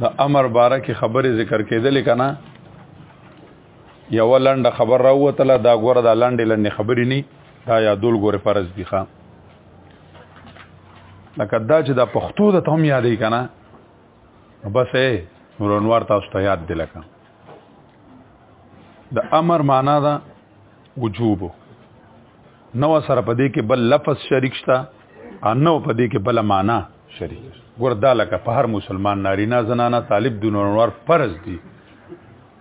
د امر باره کې خبرې ذکر کېدلې که نه یوه لنډه خبر راووتله دا ګوره دا لنډې لنډې خبرې نه دا یادول ګورې فرض دي ښه لکه دا چې دا پښتو د ته هم یادې که نه بس ای نورانوار تاسو ته یاد دی لکه د امر معنا ده وجوب نو سره په دې کې بل لفظ شریک شته او نو په دې کې بل معنا شریک ګوردا لکه په هر مسلمان نارینه زنانه طالب د نورور فرض دي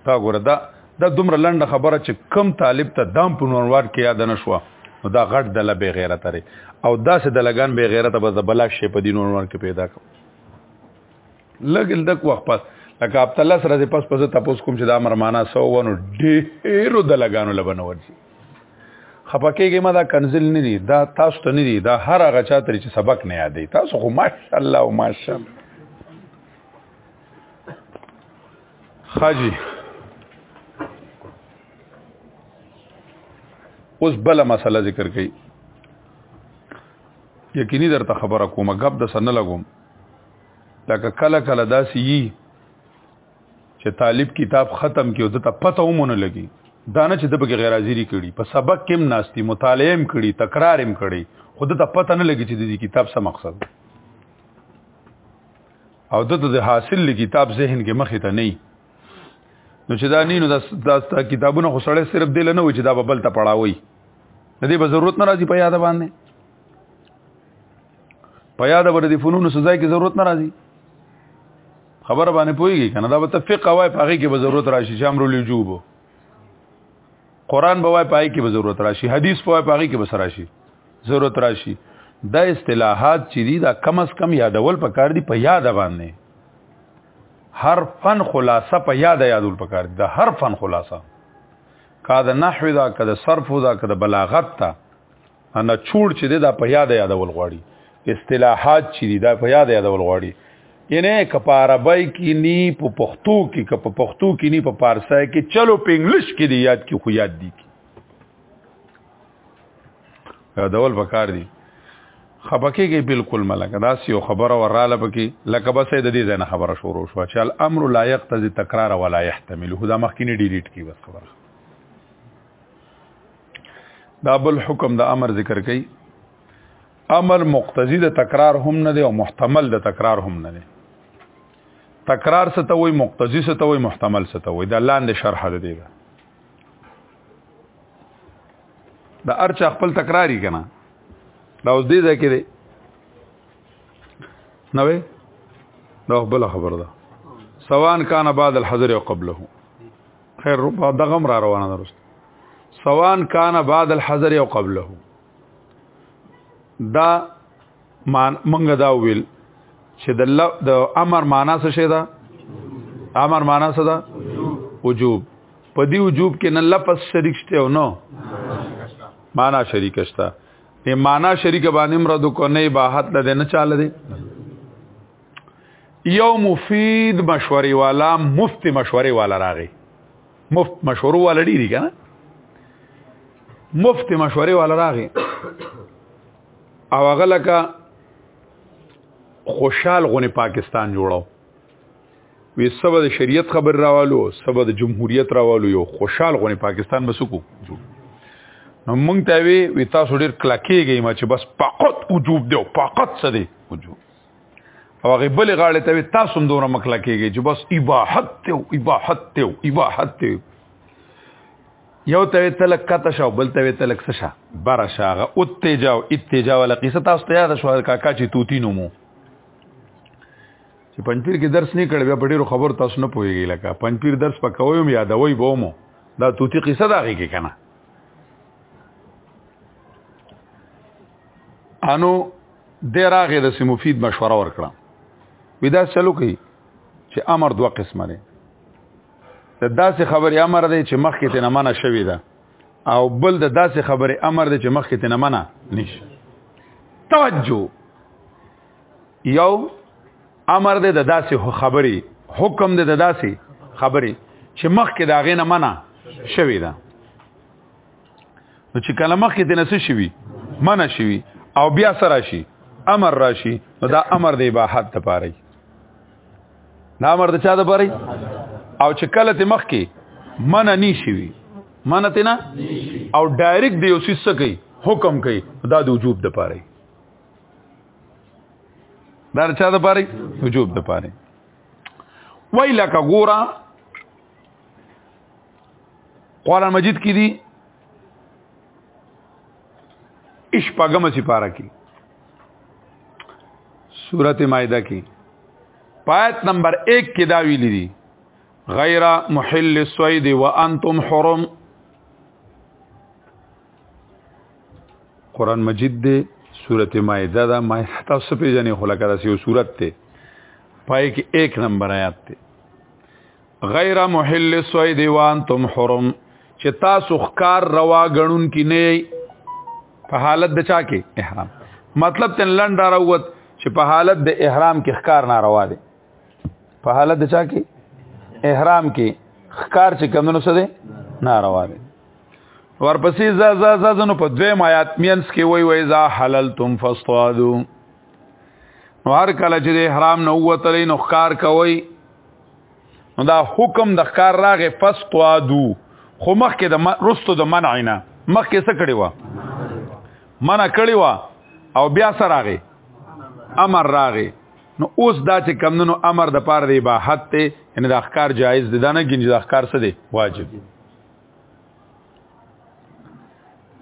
دا ګوردا دا دومره لنډه خبره چې کم طالب ته دام په نورور کې یاد نه شو نو دا غټ د لبه غیرت لري او دا سه د لګان به غیرت به د بلا شي په دینونو کې پیدا کوي لګل دک وخت پس لکه عبد الله سره پس پس تاسو کوم چې دا مرمانه سو ونو ډیرو د لګانو لبنه ورځي خپکهږي ما دا کنزل نه دي دا تاسو ته نه دي دا هر هغه چا تر چې سبق نه یادې تاسو خو ماشاء الله او ماشاء الله خاجي اوس بل مسله ذکر کړي یقیني درته خبره کومه غب د سن لګوم لکه کله کله داسې یي چې طالب کتاب ختم کیو د ته پته ومونه لګي دا نه چې د بګ غیر حاضری کړي په سبق کې هم ناشتي مطالعه هم کړي تکرار هم کړي خود ته پته نه لګي چې د دې کتاب څه مقصد او د ته حاصل ل کتاب ذهن کې مخې ته نه نو چې دا نینو دا کتابونه خو سړی صرف دل نه و چې دا ببل ته پړاوي د دې به ضرورت نه راځي په یاد باندې په یاد بر دي فنون سزا کې ضرورت نه راځي خبر باندې پويږي کنه دا به تفقه وای په هغه کې به ضرورت راشي چې امر الوجوب قران به وای په هغه کې به ضرورت راشي حدیث په وای په هغه کې به راشي ضرورت راشي دا اصطلاحات چې دي دا کم از کم یادول پکار دي په یاد باندې هر فن خلاصه په یاد یادول پکار دي دا هر فن خلاصه کا د نحو دا کا د صرف دا کا د بلاغت تا انا چوړ چې دا په یاد یادول غواړي اصطلاحات چې دا په یاد یادول غواړي ینه کپ عربی کې نی په پښتو کې کپ پښتو کې نی په پارسای کې چلو په انګلیش کې دی یاد کې خو یاد دی کې یادول پکار دی خبکه کې بالکل ملک دا سی خبره وراله پکې لکه بس د دې ځنه خبره شروع شو چې الامر لا یقتضي تکرار ولا يحتمل هدا مخکې نه ډیلیټ کی بس خبره دا بل حکم د امر ذکر کوي امر مقتضی د تکرار هم نه دی او محتمل د تکرار هم نه دی تکرار څه ته وای مقتضی څه ته وای محتمل څه ته وای دا لاندې شرح ده دی دا ارچ خپل تکراری کنه دا اوس دې ځکه دی نو دا بل خبر ده سواء کان بعد الحظر او قبله خیر ربا دغم را روانه درست سوان کان بعد الحذر او قبله دا مان منګه دا ویل چې د د امر معنا څه شي دا امر معنا څه دا وجوب په دې وجوب کې نه لفظ شریک شته او نو معنا شریک شته نه معنا شریک باندې مراد کو نه باحت ده نه چاله دي یو مفید مشورې والا مفت مشورې والا راغی مفت مشورو والا ډیری کنه مفت مشورې والا راغی او هغه لکه خوشحال غونې پاکستان جوړاو وی سبا د شریعت خبر راوالو سبا د جمهوریت راوالو یو خوشحال غونې پاکستان مسکو جوړ نو مونږ ته وی وی تاسو ډیر کلکېږئ ما چې بس فقط وجوب دی فقط څه دی وجوب او هغه بل غاړه ته تاسو هم دونه مکلا کیږي چې بس اباحت ته او اباحت ته او اباحت ته یو ته تلک کته شو بل ته تلک سشا بار شاغه اتجا او اتجا ولا قصه تاسو ته یاد شو کاکا چې توتی نو مو چې پنځپیر کې درس نه کړ بیا په ډیرو خبر تاسو نه پوهیږئ لکه پنځپیر درس پکوي هم یادوي به مو دا توتی قصه دا غي کې کنه انو د راغې د سي مفید مشوره ورکړه ودا چلو کوي چې امر دوه قسمه دی د داسې خبرې امر دی چې مخکې ته نه منع شوې ده او بل د داسې خبرې امر دی چې مخکې ته نه منع نشي توجه یو امر دی د داسې خبرې حکم دی د داسې خبرې چې مخکې د هغې نه منع شوې ده نو چې کله مخکې د نس شوي منع شوي او بیا سره شي امر راشي نو دا امر د اباحت ته پاره دا امر د چا د پاره او چې کله ته مخ کې من نه شي من ته نه او ډایرکټ دی اوسې څه کوي حکم کوي دا د وجوب د پاره دا چا د پاره وجوب د پاره وای لکه ګورا قران مجید کې دي اش پاګم سي پارا کې سورته مائده کې پایت نمبر 1 کې دا ویلي دي غیر محل الصید وانتم حرم قران مجید دی سورته مائده دا ما تاسو په جنې خلک راځي او سورته ته پای کې 1 نمبر آیات ته غیر محل سوید وانتم حرم چې تاسو ښکار روا غنون کې نه په حالت د چا کې احرام مطلب تن لنډ راووت چې په حالت د احرام کې ښکار ناروا دی په حالت د چا کې احرام کې ښکار چې کمونو څه دی ناروا دی ورپسې ز ز ز زنو په دویم آیات مینس کې وای وای ز حللتم فاصطادو نو هر کله چې احرام نو وتلې نو ښکار کوي نو دا حکم د ښکار راغې پس قوادو خو مخکې د رستو د منع نه مخکې څه کړی و منع کړی و او بیا سره راغې امر راغې نو اوس دا چې کمندونو امر د پاره دی باحت ته ان د ښکار جایز دی دا نه ګنج د ښکار څه دی واجب دی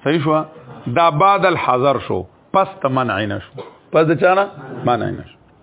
صحیح شو دا بعد الحذر شو پس ته منع نه شو پس د چانه منع نه شو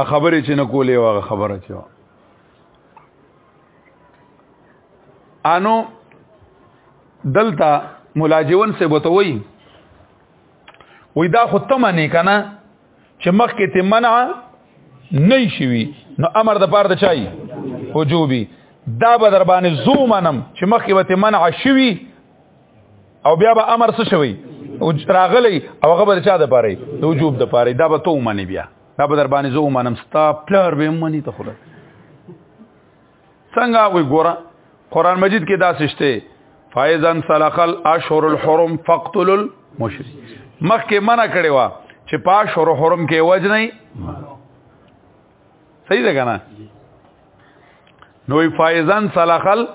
ا خبرې چې نه کولې واغه خبره چې وا انو دلته ملاجون سے بتوي وې دا خو تمه نه کنه چې مخکې ته منع نه شي نو امر د پاره د چای وجوبي دا به در باندې زومنم چې مخکې به ته منع شي او بیا به امر څه شوی او راغلی او هغه به چا د پاره د وجوب د پاره دا به تو منی بیا دا به در باندې زه ومنم ستا پلار به منی ته خدا څنګه وی ګوره قران مجید کې دا سشته فایزن سلخل اشهر الحرم فقتل المشرک مخکې منع کړی و چې پاش اور حرم کې وجنې صحیح ده کنه نو فایزن سلخل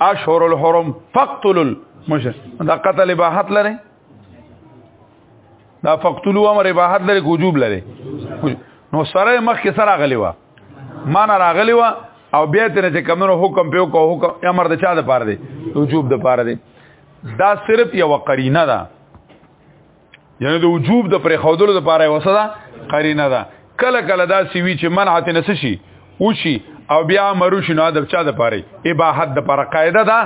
اشهر الحرم فقتل المشرک دا قتل اباحت لري دا فقتلوا امر اباحت لري وجوب لري نو سره مخ کې سره غلی و مان راغلی و او بیا تر چې کمنو حکم په کو حکم امر د چا د پاره دی وجوب د پاره دی دا صرف یو قرینه ده یعنی د وجوب د پرې خودلو د پاره وسدا قرینه ده کله کله دا سی وی چې منعت نس شي او شي او بیا مرو شي نو د چا د پاره اباحت د پاره قاعده ده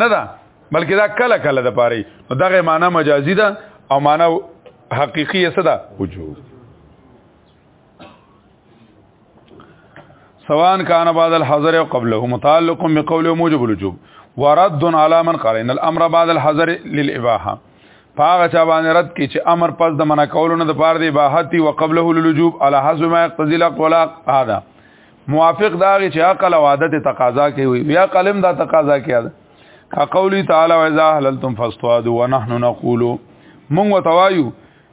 نه ده بلکې دا کله کله د پاره نو دغه معنی مجازي ده او معنی حقيقي څه ده وجوب سواء كان بعد الحظر او قبله متعلق بقوله موجب الوجوب ورد على من قال ان الامر بعد الحظر للاباحه پاغه چا باندې رد کی چې امر پس د منع کولو نه د پاره دی باحتی او قبله للوجوب على حسب ما يقتضي الطلاق هذا موافق دا چې عقل او عادت تقاضا کوي یا قلم دا تقاضا کوي کا قولی تعالی و اذا حللتم فاستوادوا ونحن نقول مونږ وتوایو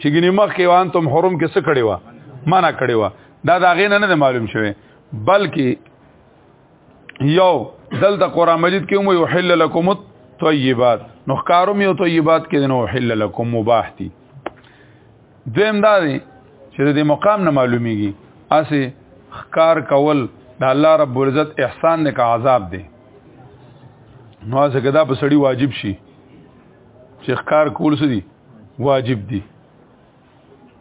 چې ګنې مخ کې وان تم حرم کې څه کړی و معنا کړی و دا دا غې نه نه معلوم شوی بلکې یو دلته قران مجید کې مو یحل لكم الطيبات نو ښکارم یو طیبات کې نو یحل لكم مباح دي دویم دا دی چې د مقام نه معلومیږي اسی ښکار کول د الله رب العزت احسان نه کا عذاب دی نو ځکه دا په سړی واجب شي چې ښکار کول څه دي واجب دي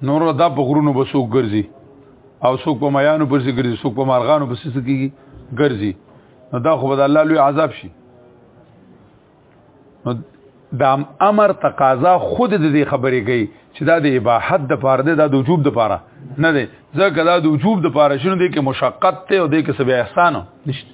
نور دا په غرونو به څوک ګرځي او څوک په میانو پسې ګرځي څوک په مارغانو پسې کیږي ګرځي نو دا خو به الله لوی عذاب شي نو دا امر تقاضا خود د دې خبرې کوي چې دا د اباحت د پاره ده دا د وجوب د پاره نه ده ځکه دا د وجوب د پاره شنو دي کې مشقت ته او دې کې سبه احسان نشته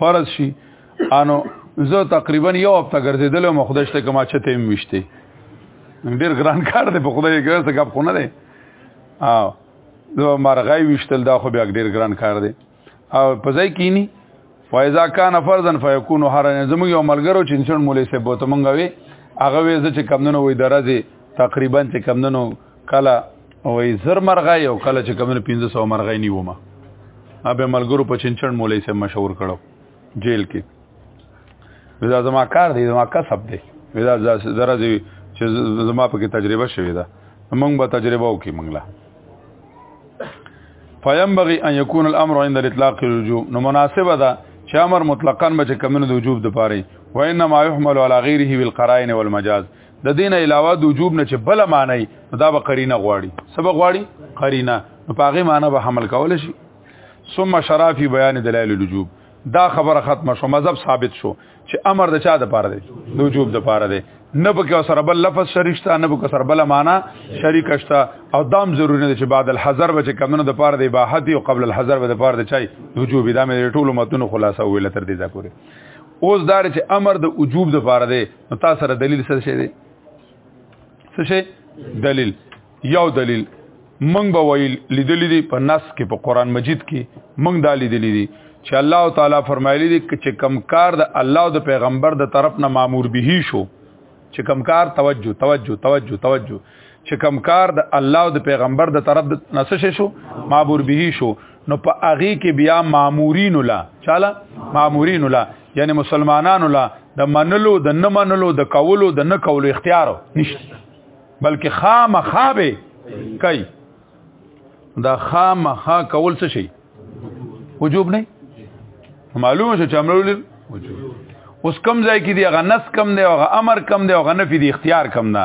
فرض شي انو زه تقریبا یو هفته ګرځیدل او مخدش ته کما چته مشته ډیر ګران کار دی په خدای کې څه غب خونه دی او زه مرغای وشتل دا خو بیا ډیر ګران کار دی او په ځای کې ني فایزا کان فرضا فیکون هرن زموږ یو ملګرو چې انسان مولې سه بوته مونږ وي هغه وې چې کمندونو وې درځي تقریبا چې کمندونو کله وای زر مرغه یو کله چې کمنه 1500 مرغه نیومه ابه ملګرو په چنچن مولای سه مشهور کړو جیل کې ودا زما کار دی زما کسب دی ودا زره دی چې زما په کې تجربه شوې ده موږ به تجربه وکړو موږ لا فینبغي ان يكون الامر عند الاطلاق الوجوب نو مناسبه ده چې امر مطلقاً به کمنه د وجوب د پاره وانما يحمل على غيره بالقرائن والمجاز د دین علاوه د وجوب نه چې بل معنی دا به قرینه غواړي سبق غواړي قرینه نو پاغه معنی به حمل کول شي ثم شرع فی بیان دلایل الوجوب دا خبره ختمه شو مذهب ثابت شو چې امر د چا د پاره دی د وجوب د پاره دی نه پکې سره بل لفظ شریکشته نه پکې سره بل معنا شریکشته او دام ضروری نه چې بعد الحذر به چې کمنو د پاره دی باحت او قبل الحذر به د پاره دی چای وجوب دا مې ټولو متونو خلاصه ویل تر دې ځا پورې اوس دار چې امر د وجوب د پاره دی نو تاسو سره دلیل څه شي دی څه شي دلیل یو دلیل مونږ به ویل لیدلې دي په نص کې په قران مجید کې مونږ دا لیدلې دي چې الله تعالی فرمایلی دي چې کمکار د الله او د پیغمبر د طرف نه مامور به شو چې کمکار توجه توجه توجه توجه چې کمکار د الله او د پیغمبر د طرف د نسش شو مامور به شو نو په هغه کې بیا مامورین ولا چاله مامورین ولا یعنی مسلمانانو لا د منلو د نه منلو د کولو د نه کولو اختیار نشته بلکې خامخا به کوي دا خامخا کول څه شي وجوب نه معلومه شو چې امرول وجوب اوس کم ځای کې دی هغه نس کم دی هغه امر کم دی هغه نفي دی اختیار کم نه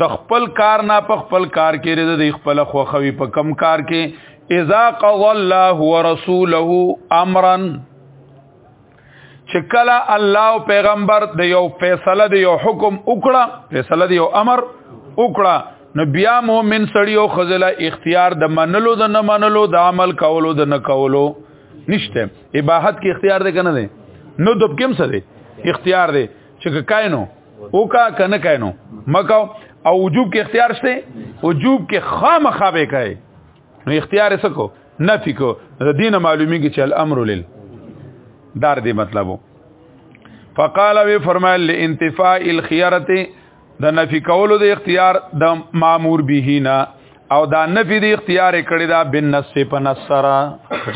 د خپل کار نه په خپل کار کې رضا د خپل خوخوي په کم کار کې اذا قضى الله ورسوله امرا چې کله الله او پیغمبر د یو فیصله د یو حکم وکړه فیصله د یو امر وکړه نو بیا مؤمن سړی او خزله اختیار د منلو د نه منلو د عمل کولو د نه کولو نشته اباحت کې اختیار ده کنه ده نو دب کوم څه ده اختیار ده چې کاینو کا او کا کنه کینو مکو او وجوب کې اختیار شته وجوب کې خامخا به کوي نو اختیار سکو نفی کو د دینه معلومیږي چې الامر لل دار دی مطلبو فقال وی فرمایل لانتفاء الخيره د نفی کولو د اختیار د مامور به نه او دا نفی د اختیار کړی دا بن نص په نصره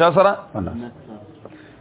چا سره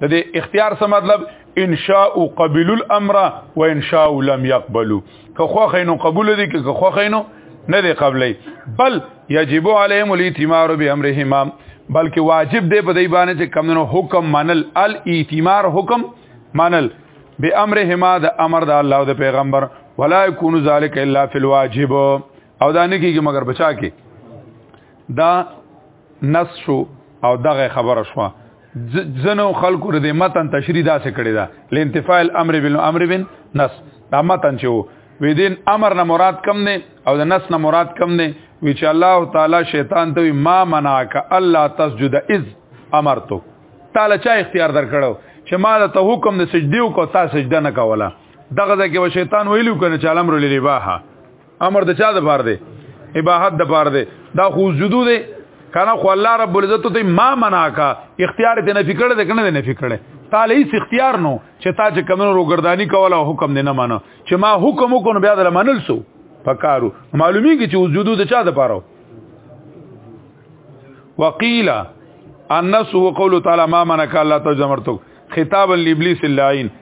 د دې اختیار څه مطلب ان شاء قبل الامر وان شاء لم يقبلوا که خو خینو قبول دي که خو خینو نه دی قبلې بل یجب علیهم الاتمار بامرهما بلکې واجب دی په دې باندې چې کمنو حکم منل الاتمار حکم منل بامرهما د امر د الله او د پیغمبر ولا يكون ذلك الا في الواجب او دا نه کیږي مگر بچا کې دا نص شو او دغه خبره شو ځنو خلکو د متن تشریح داسې کړی دا لانتفاع الامر بالامر بن نص دا متن چې وی دین امر نه مراد کم نه او د نص نه مراد کم نه وی چې الله تعالی شیطان ته ما منعک الله تسجد اذ امرتو تعالی چا اختیار درکړو چې ما ته حکم د سجدي او کو تا سجده نه کوله دغه ځکه شیطان ویلو کنه چې الامر للباحه امر د چا د پاره دی اباحت د پاره دی دا خو جدو دی کنه خو الله رب العزت ته ما مناکا اختیار ته نه فکر ده کنه نه فکر تعالی هیڅ اختیار نو چې تا چې کمنو روګردانی کوله حکم نه مانو چې ما حکم وکړو بیا در منل سو پکارو معلومی کی چې وجودو د چا د پاره وقیل النس وقول تعالی ما مناکا الله تجمرتو خطاب لابلیس اللعین